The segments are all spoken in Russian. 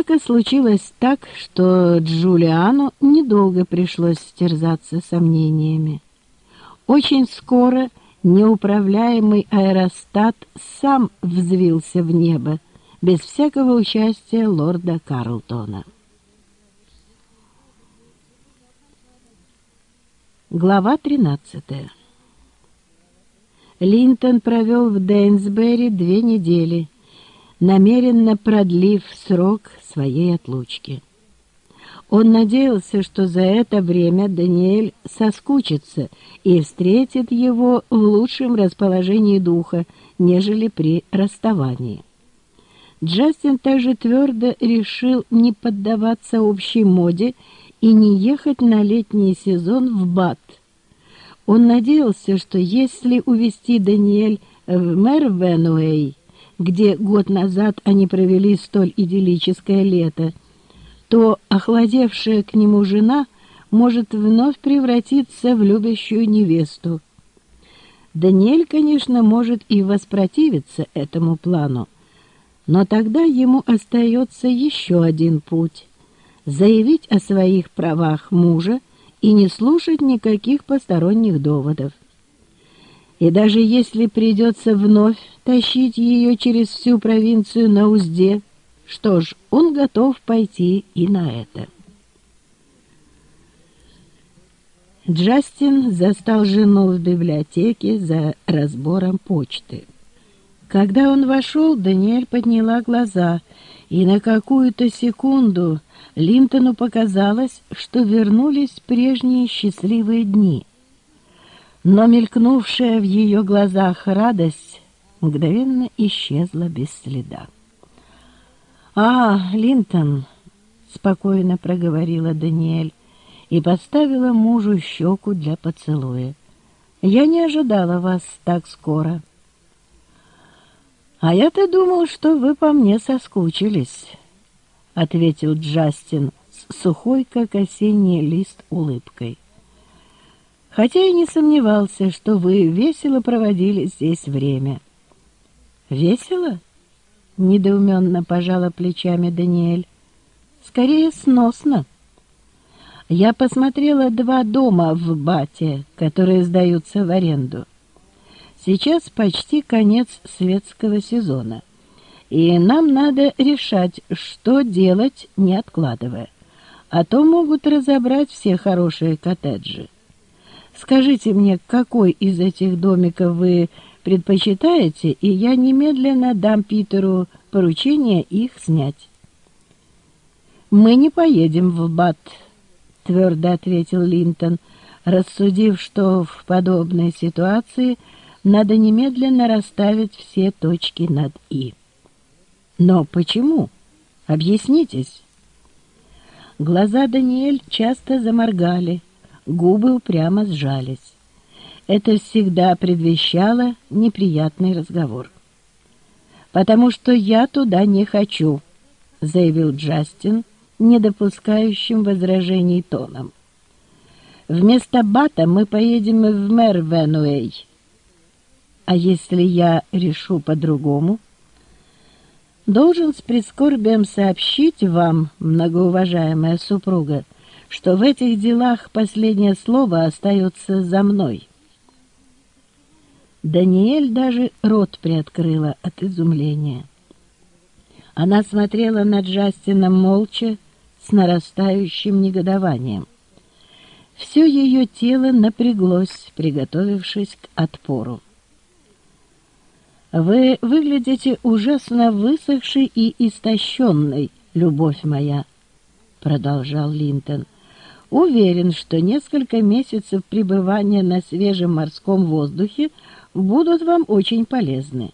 Однако случилось так, что Джулиану недолго пришлось стерзаться сомнениями. Очень скоро неуправляемый аэростат сам взвился в небо, без всякого участия лорда Карлтона. Глава 13 Линтон провел в Дейнсбери две недели, намеренно продлив срок своей отлучки. Он надеялся, что за это время Даниэль соскучится и встретит его в лучшем расположении духа, нежели при расставании. Джастин также твердо решил не поддаваться общей моде и не ехать на летний сезон в Бат. Он надеялся, что если увезти Даниэль в Мервенуэй, где год назад они провели столь идиллическое лето, то охладевшая к нему жена может вновь превратиться в любящую невесту. Даниэль, конечно, может и воспротивиться этому плану, но тогда ему остается еще один путь — заявить о своих правах мужа и не слушать никаких посторонних доводов. И даже если придется вновь тащить ее через всю провинцию на узде, что ж, он готов пойти и на это. Джастин застал жену в библиотеке за разбором почты. Когда он вошел, Даниэль подняла глаза, и на какую-то секунду Линтону показалось, что вернулись прежние счастливые дни — но мелькнувшая в ее глазах радость мгновенно исчезла без следа. «А, Линтон!» — спокойно проговорила Даниэль и поставила мужу щеку для поцелуя. «Я не ожидала вас так скоро». «А я-то думал, что вы по мне соскучились», — ответил Джастин с сухой, как осенний лист, улыбкой хотя и не сомневался, что вы весело проводили здесь время. «Весело?» — недоуменно пожала плечами Даниэль. «Скорее сносно. Я посмотрела два дома в Бате, которые сдаются в аренду. Сейчас почти конец светского сезона, и нам надо решать, что делать, не откладывая, а то могут разобрать все хорошие коттеджи». Скажите мне, какой из этих домиков вы предпочитаете, и я немедленно дам Питеру поручение их снять. «Мы не поедем в Бат», — твердо ответил Линтон, рассудив, что в подобной ситуации надо немедленно расставить все точки над «и». «Но почему? Объяснитесь». Глаза Даниэль часто заморгали, — губы упрямо сжались. Это всегда предвещало неприятный разговор. «Потому что я туда не хочу», — заявил Джастин, не допускающим возражений тоном. «Вместо Бата мы поедем в Мервенуэй. А если я решу по-другому?» «Должен с прискорбием сообщить вам, многоуважаемая супруга, — что в этих делах последнее слово остается за мной. Даниэль даже рот приоткрыла от изумления. Она смотрела на Джастина молча, с нарастающим негодованием. Все ее тело напряглось, приготовившись к отпору. «Вы выглядите ужасно высохшей и истощенной, любовь моя», — продолжал Линтон. Уверен, что несколько месяцев пребывания на свежем морском воздухе будут вам очень полезны.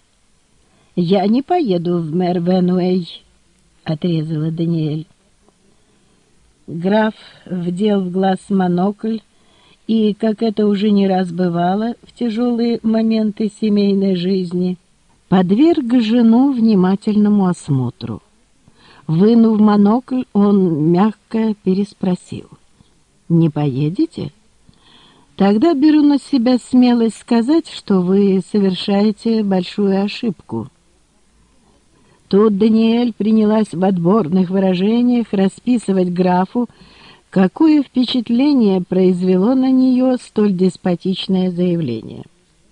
«Я не поеду в Мервенуэй», — отрезала Даниэль. Граф вдел в глаз монокль и, как это уже не раз бывало в тяжелые моменты семейной жизни, подверг жену внимательному осмотру. Вынув монокль, он мягко переспросил — не поедете? Тогда беру на себя смелость сказать, что вы совершаете большую ошибку. Тут Даниэль принялась в отборных выражениях расписывать графу, какое впечатление произвело на нее столь деспотичное заявление.